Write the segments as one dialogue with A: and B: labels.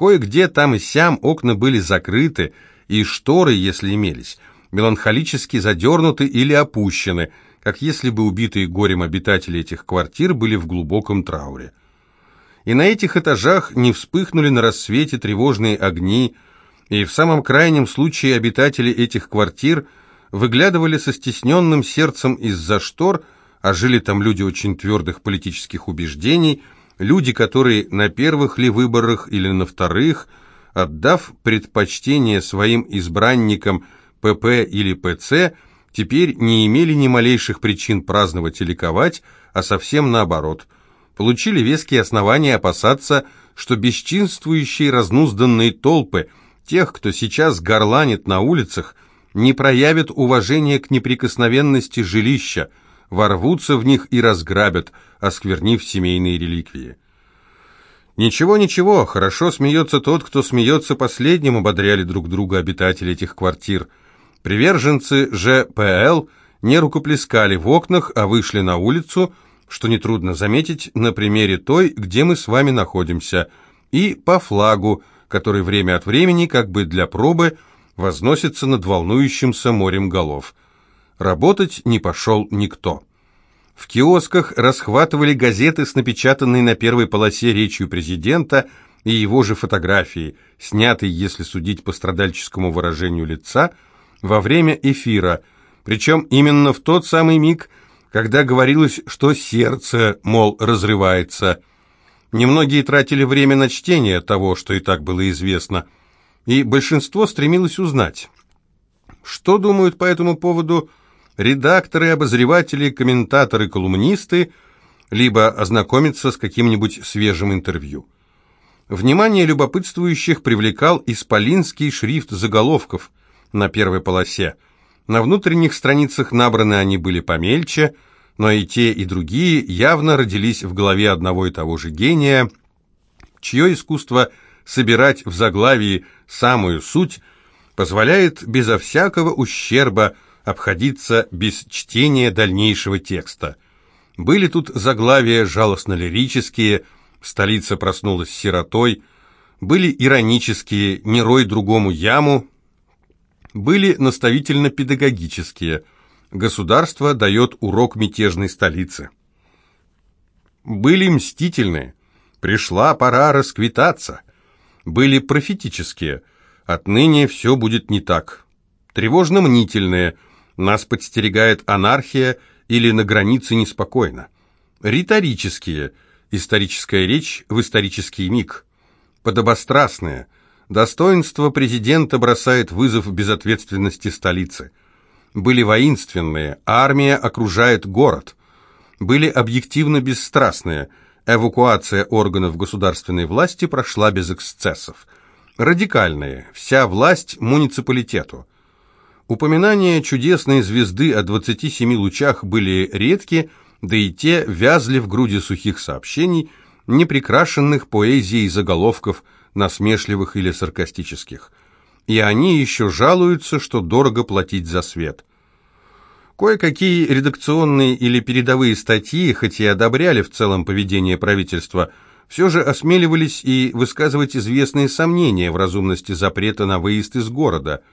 A: Кое-где там и сям окна были закрыты, и шторы, если имелись, меланхолически задернуты или опущены, как если бы убитые горем обитатели этих квартир были в глубоком трауре. И на этих этажах не вспыхнули на рассвете тревожные огни, и в самом крайнем случае обитатели этих квартир выглядывали со стесненным сердцем из-за штор, а жили там люди очень твердых политических убеждений, люди, которые на первых ли выборах или на вторых, отдав предпочтение своим избранникам ПП или ПЦ, теперь не имели ни малейших причин праздновать и ликовать, а совсем наоборот, получили веские основания опасаться, что бесчинствующие разнузданные толпы тех, кто сейчас горланит на улицах, не проявят уважения к неприкосновенности жилища, ворвутся в них и разграбят, осквернив семейные реликвии. «Ничего, ничего, хорошо смеется тот, кто смеется последним», ободряли друг друга обитатели этих квартир. Приверженцы ЖПЛ не рукоплескали в окнах, а вышли на улицу, что нетрудно заметить на примере той, где мы с вами находимся, и по флагу, который время от времени, как бы для пробы, возносится над волнующимся морем голов. Работать не пошел никто. В киосках расхватывали газеты с напечатанной на первой полосе речью президента и его же фотографией, снятой, если судить по страдальческому выражению лица, во время эфира, причем именно в тот самый миг, когда говорилось, что сердце, мол, разрывается. Немногие тратили время на чтение того, что и так было известно, и большинство стремилось узнать, что думают по этому поводу редакторы, обозреватели, комментаторы, колумнисты, либо ознакомиться с каким-нибудь свежим интервью. Внимание любопытствующих привлекал исполинский шрифт заголовков на первой полосе. На внутренних страницах набраны они были помельче, но и те, и другие явно родились в голове одного и того же гения, чье искусство собирать в заглавии самую суть позволяет безо всякого ущерба обходиться без чтения дальнейшего текста. Были тут заглавия жалостно-лирические, столица проснулась сиротой, были иронические «не рой другому яму», были наставительно-педагогические «государство дает урок мятежной столице». Были мстительные «пришла пора расквитаться», были профетические «отныне все будет не так», тревожно-мнительные – нас подстерегает анархия или на границе неспокойно. Риторические. Историческая речь в исторический миг. Подобострастные. Достоинство президента бросает вызов безответственности столицы. Были воинственные. Армия окружает город. Были объективно бесстрастные. Эвакуация органов государственной власти прошла без эксцессов. Радикальные. Вся власть муниципалитету. Упоминания чудесной звезды о 27 лучах были редки, да и те вязли в груди сухих сообщений, не прикрашенных поэзией заголовков, насмешливых или саркастических. И они еще жалуются, что дорого платить за свет. Кое-какие редакционные или передовые статьи, хоть и одобряли в целом поведение правительства, все же осмеливались и высказывать известные сомнения в разумности запрета на выезд из города –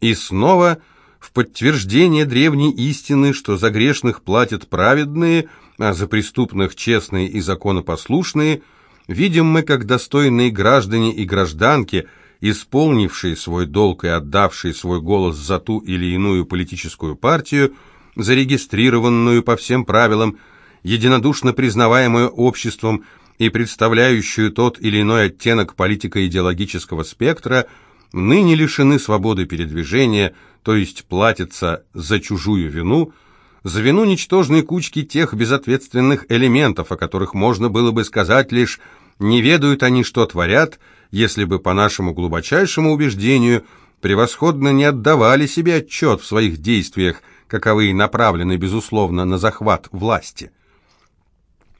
A: и снова в подтверждение древней истины, что за грешных платят праведные, а за преступных честные и законопослушные, видим мы, как достойные граждане и гражданки, исполнившие свой долг и отдавшие свой голос за ту или иную политическую партию, зарегистрированную по всем правилам, единодушно признаваемую обществом и представляющую тот или иной оттенок политико-идеологического спектра – ныне лишены свободы передвижения, то есть платятся за чужую вину, за вину ничтожной кучки тех безответственных элементов, о которых можно было бы сказать лишь «не ведают они, что творят», если бы, по нашему глубочайшему убеждению, превосходно не отдавали себе отчет в своих действиях, каковые направлены, безусловно, на захват власти.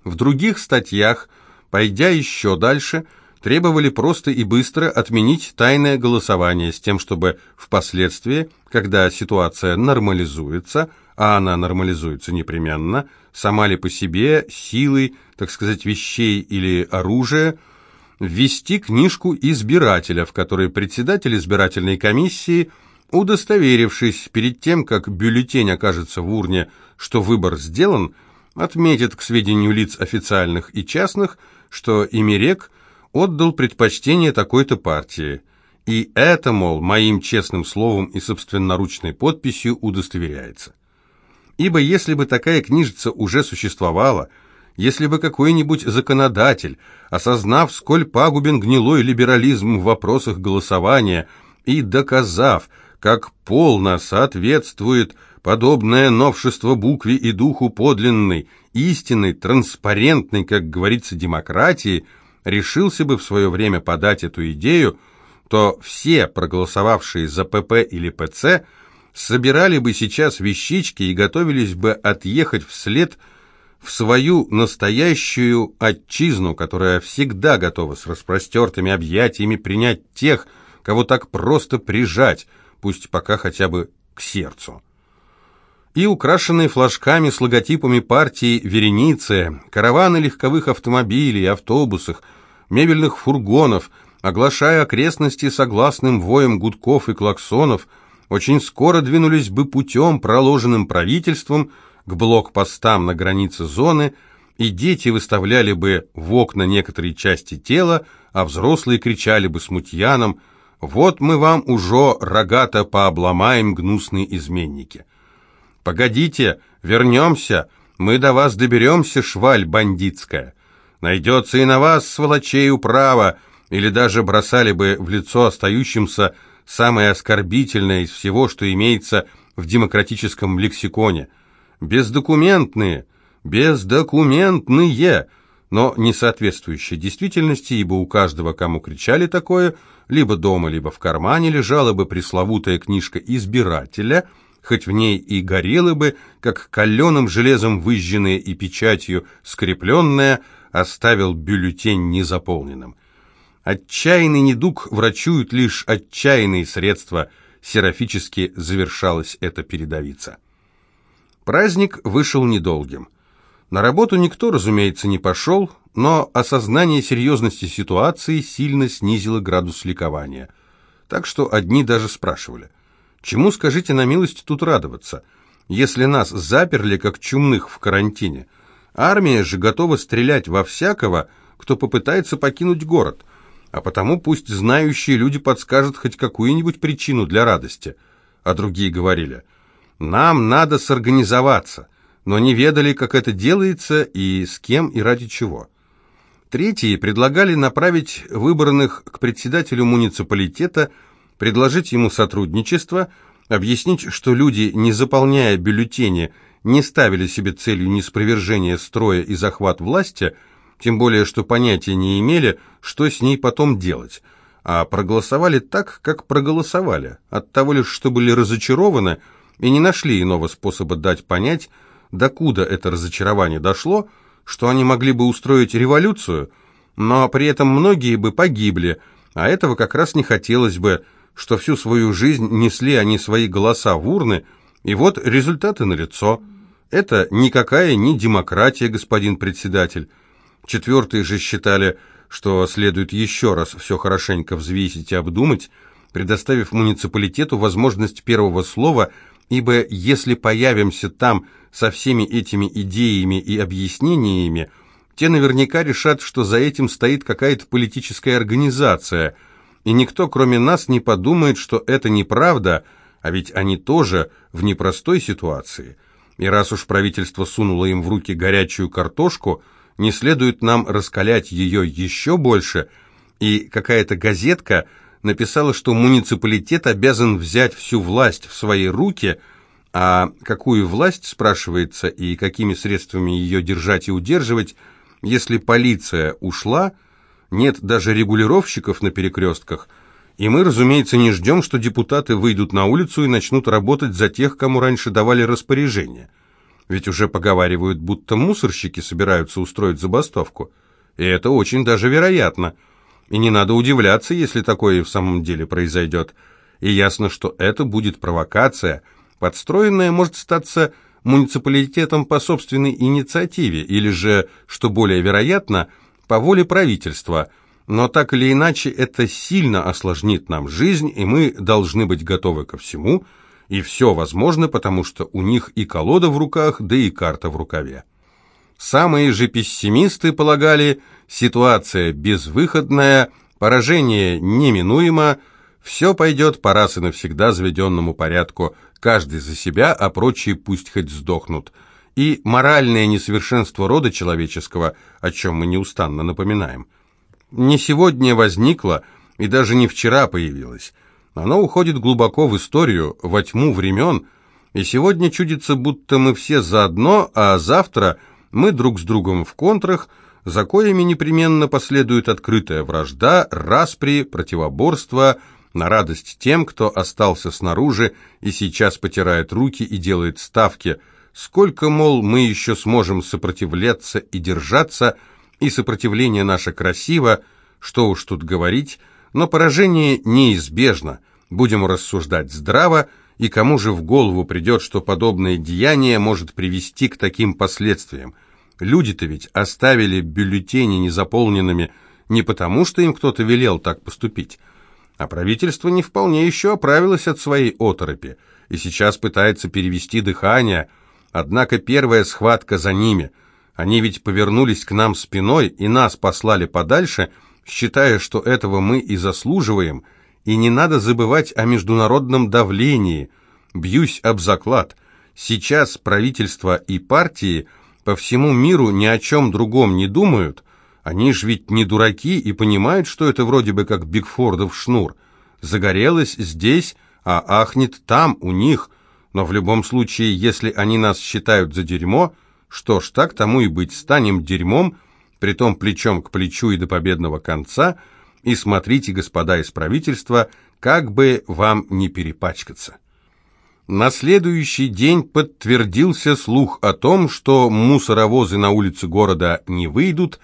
A: В других статьях, пойдя еще дальше, требовали просто и быстро отменить тайное голосование с тем, чтобы впоследствии, когда ситуация нормализуется, а она нормализуется непременно, сама ли по себе, силой, так сказать, вещей или оружия, ввести книжку избирателя, в которой председатель избирательной комиссии, удостоверившись перед тем, как бюллетень окажется в урне, что выбор сделан, отметит к сведению лиц официальных и частных, что Имерек отдал предпочтение такой-то партии. И это, мол, моим честным словом и собственноручной подписью удостоверяется. Ибо если бы такая книжица уже существовала, если бы какой-нибудь законодатель, осознав, сколь пагубен гнилой либерализм в вопросах голосования и доказав, как полно соответствует подобное новшество букве и духу подлинной, истинной, транспарентной, как говорится, демократии, решился бы в свое время подать эту идею, то все, проголосовавшие за ПП или ПЦ, собирали бы сейчас вещички и готовились бы отъехать вслед в свою настоящую отчизну, которая всегда готова с распростертыми объятиями принять тех, кого так просто прижать, пусть пока хотя бы к сердцу. И украшенные флажками с логотипами партии вереницы, караваны легковых автомобилей, автобусах, мебельных фургонов, оглашая окрестности согласным воем гудков и клаксонов, очень скоро двинулись бы путем, проложенным правительством, к блокпостам на границе зоны, и дети выставляли бы в окна некоторые части тела, а взрослые кричали бы смутьянам «Вот мы вам уже рогато пообломаем, гнусные изменники». «Погодите, вернемся, мы до вас доберемся, шваль бандитская. Найдется и на вас, сволочей, управа, или даже бросали бы в лицо остающимся самое оскорбительное из всего, что имеется в демократическом лексиконе – бездокументные, бездокументные, но не соответствующие действительности, ибо у каждого, кому кричали такое, либо дома, либо в кармане лежала бы пресловутая книжка избирателя, хоть в ней и горела бы, как каленым железом выжженная и печатью скрепленная, оставил бюллетень незаполненным. Отчаянный недуг врачуют лишь отчаянные средства, серафически завершалась эта передовица. Праздник вышел недолгим. На работу никто, разумеется, не пошел, но осознание серьезности ситуации сильно снизило градус ликования. Так что одни даже спрашивали, чему, скажите на милость, тут радоваться, если нас заперли как чумных в карантине? Армия же готова стрелять во всякого, кто попытается покинуть город, а потому пусть знающие люди подскажут хоть какую-нибудь причину для радости. А другие говорили – нам надо сорганизоваться, но не ведали, как это делается и с кем и ради чего. Третьи предлагали направить выбранных к председателю муниципалитета, предложить ему сотрудничество, объяснить, что люди, не заполняя бюллетени, не ставили себе целью неспровержение строя и захват власти, тем более что понятия не имели, что с ней потом делать, а проголосовали так, как проголосовали, от того лишь, что были разочарованы – и не нашли иного способа дать понять, докуда это разочарование дошло, что они могли бы устроить революцию, но при этом многие бы погибли, а этого как раз не хотелось бы, что всю свою жизнь несли они свои голоса в урны, и вот результаты налицо. Это никакая не демократия, господин председатель. Четвертые же считали, что следует еще раз все хорошенько взвесить и обдумать, предоставив муниципалитету возможность первого слова – ибо если появимся там со всеми этими идеями и объяснениями, те наверняка решат, что за этим стоит какая-то политическая организация, и никто, кроме нас, не подумает, что это неправда, а ведь они тоже в непростой ситуации. И раз уж правительство сунуло им в руки горячую картошку, не следует нам раскалять ее еще больше, и какая-то газетка – написала, что муниципалитет обязан взять всю власть в свои руки, а какую власть, спрашивается, и какими средствами ее держать и удерживать, если полиция ушла, нет даже регулировщиков на перекрестках, и мы, разумеется, не ждем, что депутаты выйдут на улицу и начнут работать за тех, кому раньше давали распоряжение. Ведь уже поговаривают, будто мусорщики собираются устроить забастовку. И это очень даже вероятно – и не надо удивляться, если такое в самом деле произойдет. И ясно, что это будет провокация, подстроенная может статься муниципалитетом по собственной инициативе, или же, что более вероятно, по воле правительства, но так или иначе это сильно осложнит нам жизнь, и мы должны быть готовы ко всему, и все возможно, потому что у них и колода в руках, да и карта в рукаве. Самые же пессимисты полагали, ситуация безвыходная, поражение неминуемо, все пойдет по раз и навсегда заведенному порядку, каждый за себя, а прочие пусть хоть сдохнут. И моральное несовершенство рода человеческого, о чем мы неустанно напоминаем, не сегодня возникло и даже не вчера появилось. Оно уходит глубоко в историю, во тьму времен, и сегодня чудится, будто мы все заодно, а завтра мы друг с другом в контрах, за коями непременно последует открытая вражда, распри, противоборство – на радость тем, кто остался снаружи и сейчас потирает руки и делает ставки. Сколько, мол, мы еще сможем сопротивляться и держаться, и сопротивление наше красиво, что уж тут говорить, но поражение неизбежно. Будем рассуждать здраво, и кому же в голову придет, что подобное деяние может привести к таким последствиям? Люди-то ведь оставили бюллетени незаполненными не потому, что им кто-то велел так поступить, а правительство не вполне еще оправилось от своей оторопи и сейчас пытается перевести дыхание, однако первая схватка за ними. Они ведь повернулись к нам спиной и нас послали подальше, считая, что этого мы и заслуживаем, и не надо забывать о международном давлении. Бьюсь об заклад. Сейчас правительство и партии по всему миру ни о чем другом не думают, они ж ведь не дураки и понимают, что это вроде бы как Бигфордов шнур. Загорелось здесь, а ахнет там, у них. Но в любом случае, если они нас считают за дерьмо, что ж, так тому и быть, станем дерьмом, притом плечом к плечу и до победного конца, и смотрите, господа из правительства, как бы вам не перепачкаться. На следующий день подтвердился слух о том, что мусоровозы на улицы города не выйдут,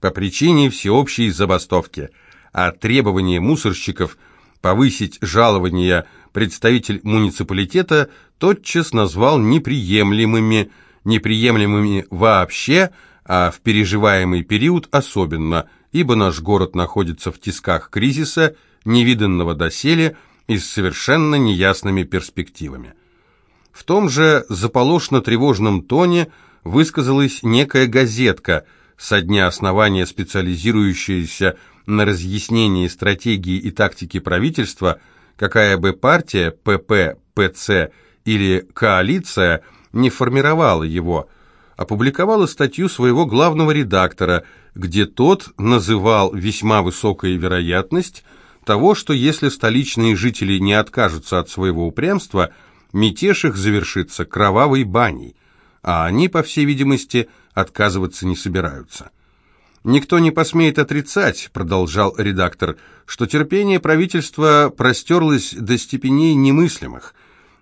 A: по причине всеобщей забастовки, а требование мусорщиков повысить жалования представитель муниципалитета тотчас назвал неприемлемыми, неприемлемыми вообще, а в переживаемый период особенно, ибо наш город находится в тисках кризиса, невиданного доселе и с совершенно неясными перспективами. В том же заполошно-тревожном тоне высказалась некая газетка – со дня основания специализирующаяся на разъяснении стратегии и тактики правительства, какая бы партия, ПП, ПЦ или коалиция не формировала его, опубликовала статью своего главного редактора, где тот называл весьма высокой вероятность того, что если столичные жители не откажутся от своего упрямства, мятеж их завершится кровавой баней, а они, по всей видимости, отказываться не собираются. «Никто не посмеет отрицать», — продолжал редактор, «что терпение правительства простерлось до степеней немыслимых.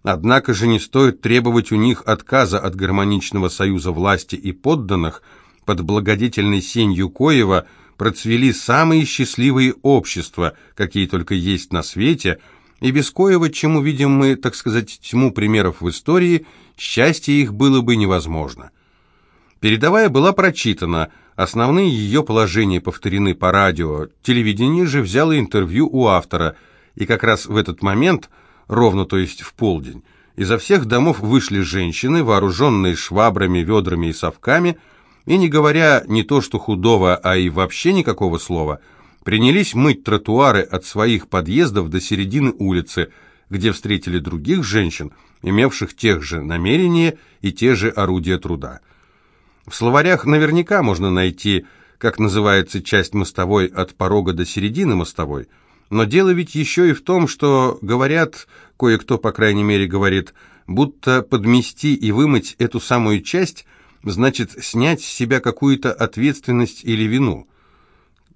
A: Однако же не стоит требовать у них отказа от гармоничного союза власти и подданных, под благодетельной сенью Коева процвели самые счастливые общества, какие только есть на свете, и без Коева, чему видим мы, так сказать, тьму примеров в истории, счастье их было бы невозможно». Передовая была прочитана, основные ее положения повторены по радио, телевидение же взяло интервью у автора, и как раз в этот момент, ровно то есть в полдень, изо всех домов вышли женщины, вооруженные швабрами, ведрами и совками, и, не говоря не то что худого, а и вообще никакого слова, принялись мыть тротуары от своих подъездов до середины улицы, где встретили других женщин, имевших тех же намерения и те же орудия труда. В словарях наверняка можно найти, как называется часть мостовой от порога до середины мостовой, но дело ведь еще и в том, что говорят, кое-кто, по крайней мере, говорит, будто подмести и вымыть эту самую часть значит снять с себя какую-то ответственность или вину.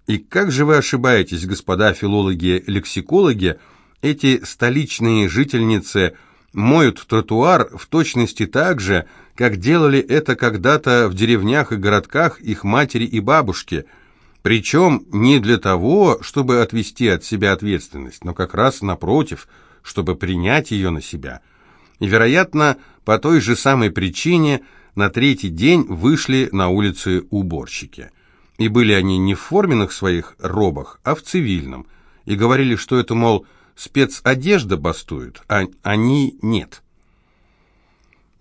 A: И как же вы ошибаетесь, господа филологи-лексикологи, эти столичные жительницы моют тротуар в точности так же, как делали это когда-то в деревнях и городках их матери и бабушки, причем не для того, чтобы отвести от себя ответственность, но как раз напротив, чтобы принять ее на себя. И, вероятно, по той же самой причине на третий день вышли на улицы уборщики. И были они не в форменных своих робах, а в цивильном. И говорили, что это, мол, спецодежда бастует, а они нет.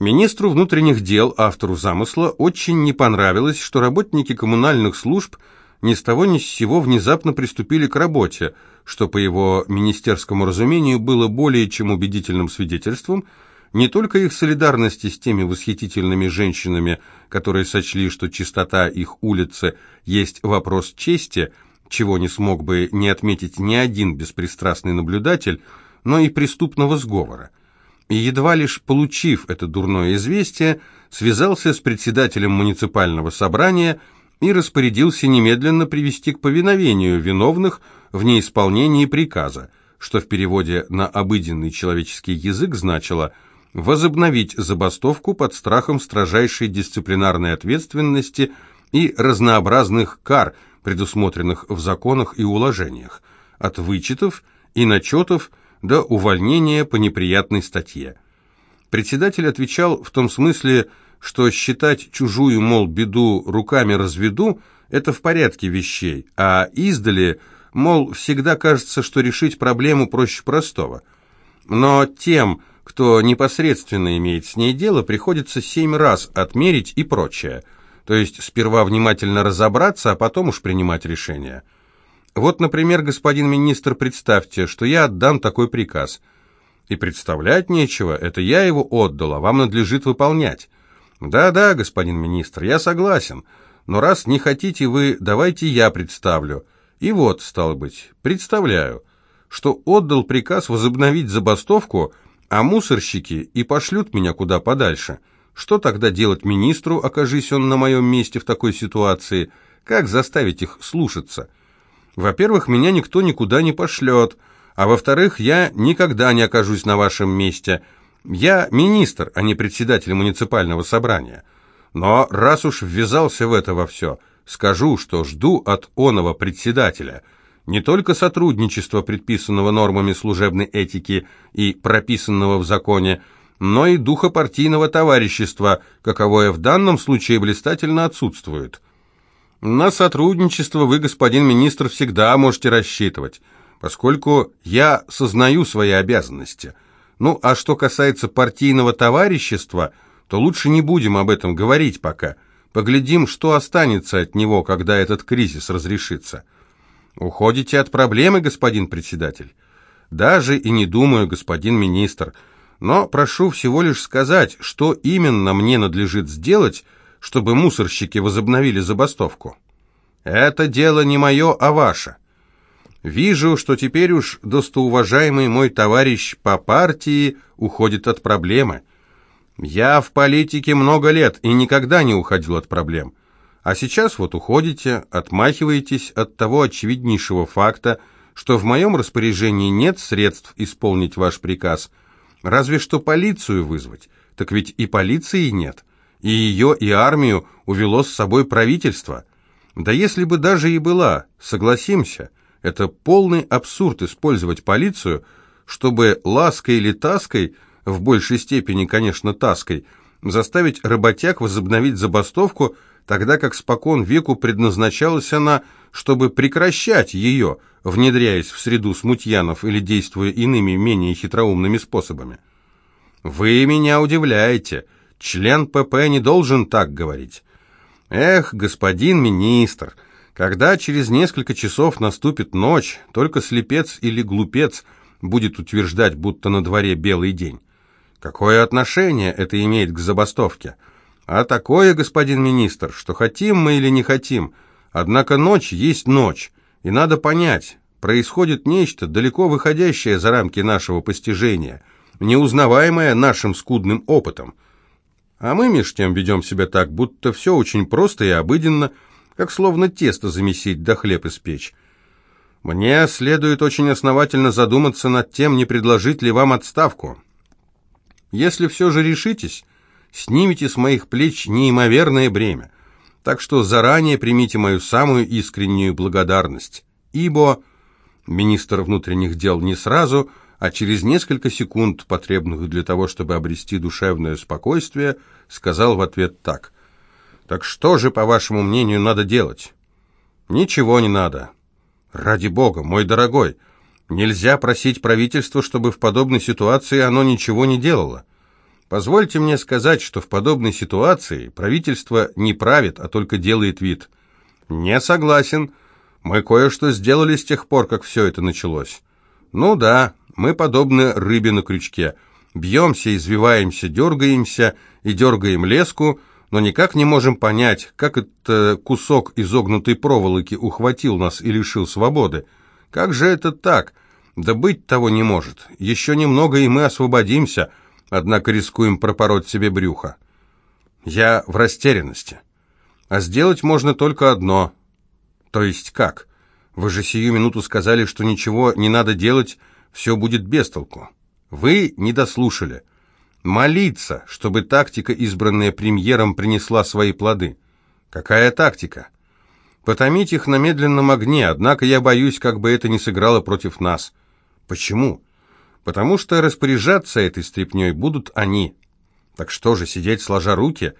A: Министру внутренних дел, автору замысла, очень не понравилось, что работники коммунальных служб ни с того ни с сего внезапно приступили к работе, что, по его министерскому разумению, было более чем убедительным свидетельством не только их солидарности с теми восхитительными женщинами, которые сочли, что чистота их улицы есть вопрос чести, чего не смог бы не отметить ни один беспристрастный наблюдатель, но и преступного сговора. И едва лишь получив это дурное известие, связался с председателем муниципального собрания и распорядился немедленно привести к повиновению виновных в неисполнении приказа, что в переводе на обыденный человеческий язык значило возобновить забастовку под страхом строжайшей дисциплинарной ответственности и разнообразных кар, предусмотренных в законах и уложениях, от вычетов и начетов до увольнения по неприятной статье. Председатель отвечал в том смысле, что считать чужую, мол, беду руками разведу, это в порядке вещей, а издали, мол, всегда кажется, что решить проблему проще простого. Но тем, кто непосредственно имеет с ней дело, приходится семь раз отмерить и прочее. То есть сперва внимательно разобраться, а потом уж принимать решение. Вот, например, господин министр, представьте, что я отдам такой приказ. И представлять нечего, это я его отдал, а вам надлежит выполнять. «Да-да, господин министр, я согласен, но раз не хотите вы, давайте я представлю. И вот, стало быть, представляю, что отдал приказ возобновить забастовку, а мусорщики и пошлют меня куда подальше. Что тогда делать министру, окажись он на моем месте в такой ситуации? Как заставить их слушаться? Во-первых, меня никто никуда не пошлет, а во-вторых, я никогда не окажусь на вашем месте». Я министр, а не председатель муниципального собрания. Но раз уж ввязался в это во все, скажу, что жду от оного председателя не только сотрудничества, предписанного нормами служебной этики и прописанного в законе, но и духа партийного товарищества, каковое в данном случае блистательно отсутствует. На сотрудничество вы, господин министр, всегда можете рассчитывать, поскольку я сознаю свои обязанности – ну, а что касается партийного товарищества, то лучше не будем об этом говорить пока. Поглядим, что останется от него, когда этот кризис разрешится. Уходите от проблемы, господин председатель? Даже и не думаю, господин министр. Но прошу всего лишь сказать, что именно мне надлежит сделать, чтобы мусорщики возобновили забастовку. Это дело не мое, а ваше. Вижу, что теперь уж достоуважаемый мой товарищ по партии уходит от проблемы. Я в политике много лет и никогда не уходил от проблем. А сейчас вот уходите, отмахиваетесь от того очевиднейшего факта, что в моем распоряжении нет средств исполнить ваш приказ. Разве что полицию вызвать. Так ведь и полиции нет. И ее, и армию увело с собой правительство. Да если бы даже и была, согласимся – это полный абсурд использовать полицию, чтобы лаской или таской, в большей степени, конечно, таской, заставить работяг возобновить забастовку, тогда как спокон веку предназначалась она, чтобы прекращать ее, внедряясь в среду смутьянов или действуя иными, менее хитроумными способами. «Вы меня удивляете. Член ПП не должен так говорить». «Эх, господин министр!» Когда через несколько часов наступит ночь, только слепец или глупец будет утверждать, будто на дворе белый день. Какое отношение это имеет к забастовке? А такое, господин министр, что хотим мы или не хотим, однако ночь есть ночь, и надо понять, происходит нечто, далеко выходящее за рамки нашего постижения, неузнаваемое нашим скудным опытом. А мы меж тем ведем себя так, будто все очень просто и обыденно, как словно тесто замесить да хлеб испечь. Мне следует очень основательно задуматься над тем, не предложить ли вам отставку. Если все же решитесь, снимите с моих плеч неимоверное бремя, так что заранее примите мою самую искреннюю благодарность, ибо министр внутренних дел не сразу, а через несколько секунд, потребных для того, чтобы обрести душевное спокойствие, сказал в ответ так – так что же, по вашему мнению, надо делать? Ничего не надо. Ради бога, мой дорогой, нельзя просить правительство, чтобы в подобной ситуации оно ничего не делало. Позвольте мне сказать, что в подобной ситуации правительство не правит, а только делает вид. Не согласен. Мы кое-что сделали с тех пор, как все это началось. Ну да, мы подобны рыбе на крючке. Бьемся, извиваемся, дергаемся и дергаем леску, но никак не можем понять, как этот кусок изогнутой проволоки ухватил нас и лишил свободы. Как же это так? Да быть того не может. Еще немного, и мы освободимся, однако рискуем пропороть себе брюхо. Я в растерянности. А сделать можно только одно. То есть как? Вы же сию минуту сказали, что ничего не надо делать, все будет без толку. Вы не дослушали. Молиться, чтобы тактика, избранная премьером, принесла свои плоды. Какая тактика? Потомить их на медленном огне, однако я боюсь, как бы это не сыграло против нас. Почему? Потому что распоряжаться этой стряпней будут они. Так что же, сидеть сложа руки?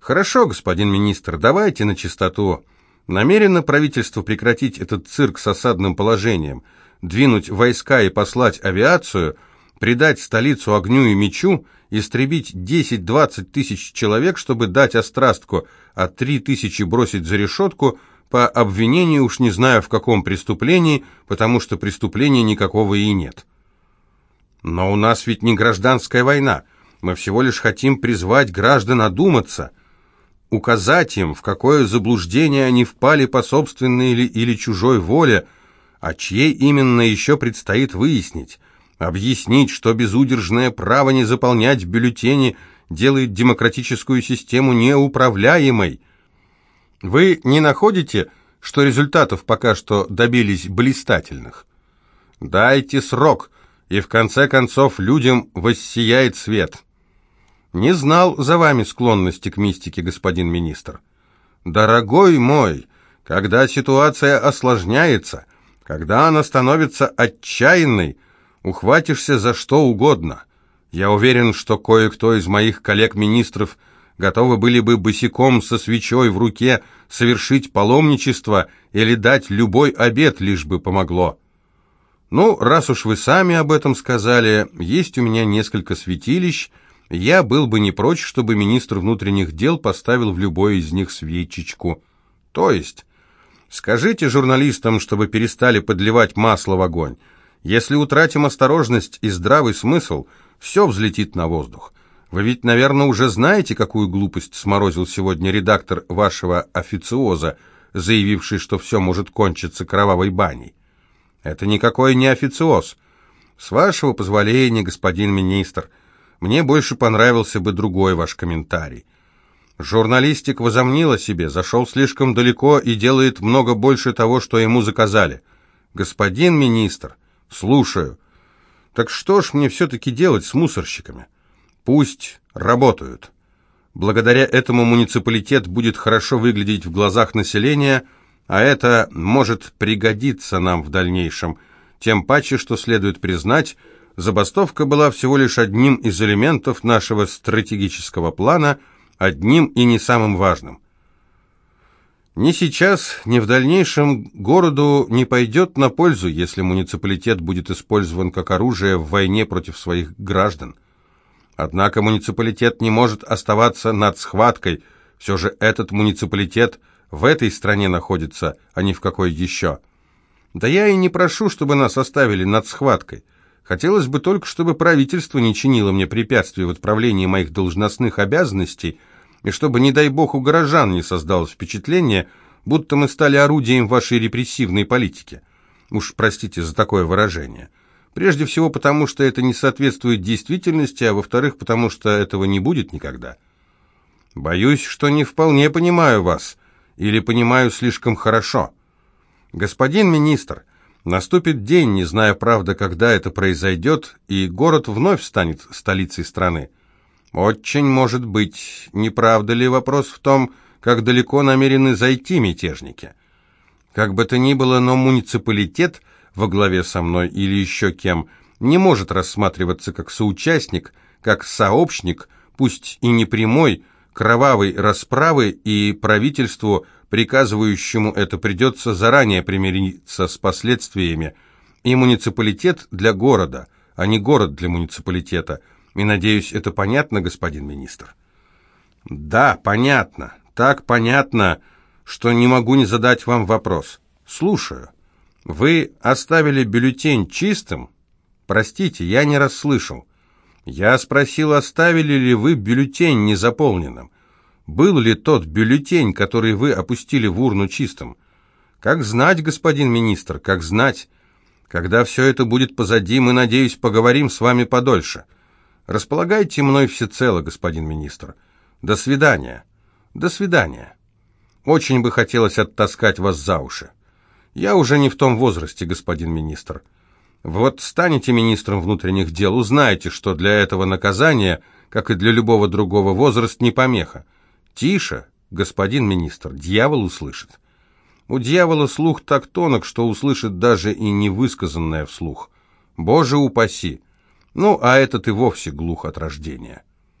A: Хорошо, господин министр, давайте на чистоту. Намерено правительство прекратить этот цирк с осадным положением, двинуть войска и послать авиацию, предать столицу огню и мечу, истребить 10-20 тысяч человек, чтобы дать острастку, а 3 тысячи бросить за решетку по обвинению уж не знаю в каком преступлении, потому что преступления никакого и нет. Но у нас ведь не гражданская война, мы всего лишь хотим призвать граждан одуматься – указать им, в какое заблуждение они впали по собственной или, или чужой воле, а чьей именно еще предстоит выяснить, объяснить, что безудержное право не заполнять бюллетени делает демократическую систему неуправляемой. Вы не находите, что результатов пока что добились блистательных? Дайте срок, и в конце концов людям воссияет свет». Не знал за вами склонности к мистике, господин министр. Дорогой мой, когда ситуация осложняется, когда она становится отчаянной, ухватишься за что угодно. Я уверен, что кое-кто из моих коллег-министров готовы были бы босиком со свечой в руке совершить паломничество или дать любой обед, лишь бы помогло. Ну, раз уж вы сами об этом сказали, есть у меня несколько святилищ, я был бы не прочь, чтобы министр внутренних дел поставил в любой из них свечечку. То есть, скажите журналистам, чтобы перестали подливать масло в огонь. Если утратим осторожность и здравый смысл, все взлетит на воздух. Вы ведь, наверное, уже знаете, какую глупость сморозил сегодня редактор вашего официоза, заявивший, что все может кончиться кровавой баней. Это никакой не официоз. С вашего позволения, господин министр, — мне больше понравился бы другой ваш комментарий. Журналистик возомнил о себе, зашел слишком далеко и делает много больше того, что ему заказали. Господин министр, слушаю. Так что ж мне все-таки делать с мусорщиками? Пусть работают. Благодаря этому муниципалитет будет хорошо выглядеть в глазах населения, а это может пригодиться нам в дальнейшем, тем паче, что следует признать, забастовка была всего лишь одним из элементов нашего стратегического плана, одним и не самым важным. Ни сейчас, ни в дальнейшем городу не пойдет на пользу, если муниципалитет будет использован как оружие в войне против своих граждан. Однако муниципалитет не может оставаться над схваткой, все же этот муниципалитет в этой стране находится, а не в какой еще. Да я и не прошу, чтобы нас оставили над схваткой. Хотелось бы только, чтобы правительство не чинило мне препятствий в отправлении моих должностных обязанностей, и чтобы, не дай бог, у горожан не создалось впечатление, будто мы стали орудием вашей репрессивной политики. Уж простите за такое выражение. Прежде всего потому, что это не соответствует действительности, а во-вторых, потому что этого не будет никогда. Боюсь, что не вполне понимаю вас, или понимаю слишком хорошо. Господин министр, Наступит день, не зная, правда, когда это произойдет, и город вновь станет столицей страны. Очень может быть, не правда ли вопрос в том, как далеко намерены зайти мятежники? Как бы то ни было, но муниципалитет во главе со мной или еще кем не может рассматриваться как соучастник, как сообщник, пусть и не прямой, кровавой расправы, и правительству, приказывающему это, придется заранее примириться с последствиями. И муниципалитет для города, а не город для муниципалитета. И, надеюсь, это понятно, господин министр? Да, понятно. Так понятно, что не могу не задать вам вопрос. Слушаю. Вы оставили бюллетень чистым? Простите, я не расслышал. Я спросил, оставили ли вы бюллетень незаполненным. Был ли тот бюллетень, который вы опустили в урну чистым? Как знать, господин министр, как знать. Когда все это будет позади, мы, надеюсь, поговорим с вами подольше. Располагайте мной всецело, господин министр. До свидания. До свидания. Очень бы хотелось оттаскать вас за уши. Я уже не в том возрасте, господин министр. Вот станете министром внутренних дел, узнаете, что для этого наказания, как и для любого другого, возраст не помеха. Тише, господин министр, дьявол услышит. У дьявола слух так тонок, что услышит даже и невысказанное вслух. Боже упаси! Ну, а этот и вовсе глух от рождения.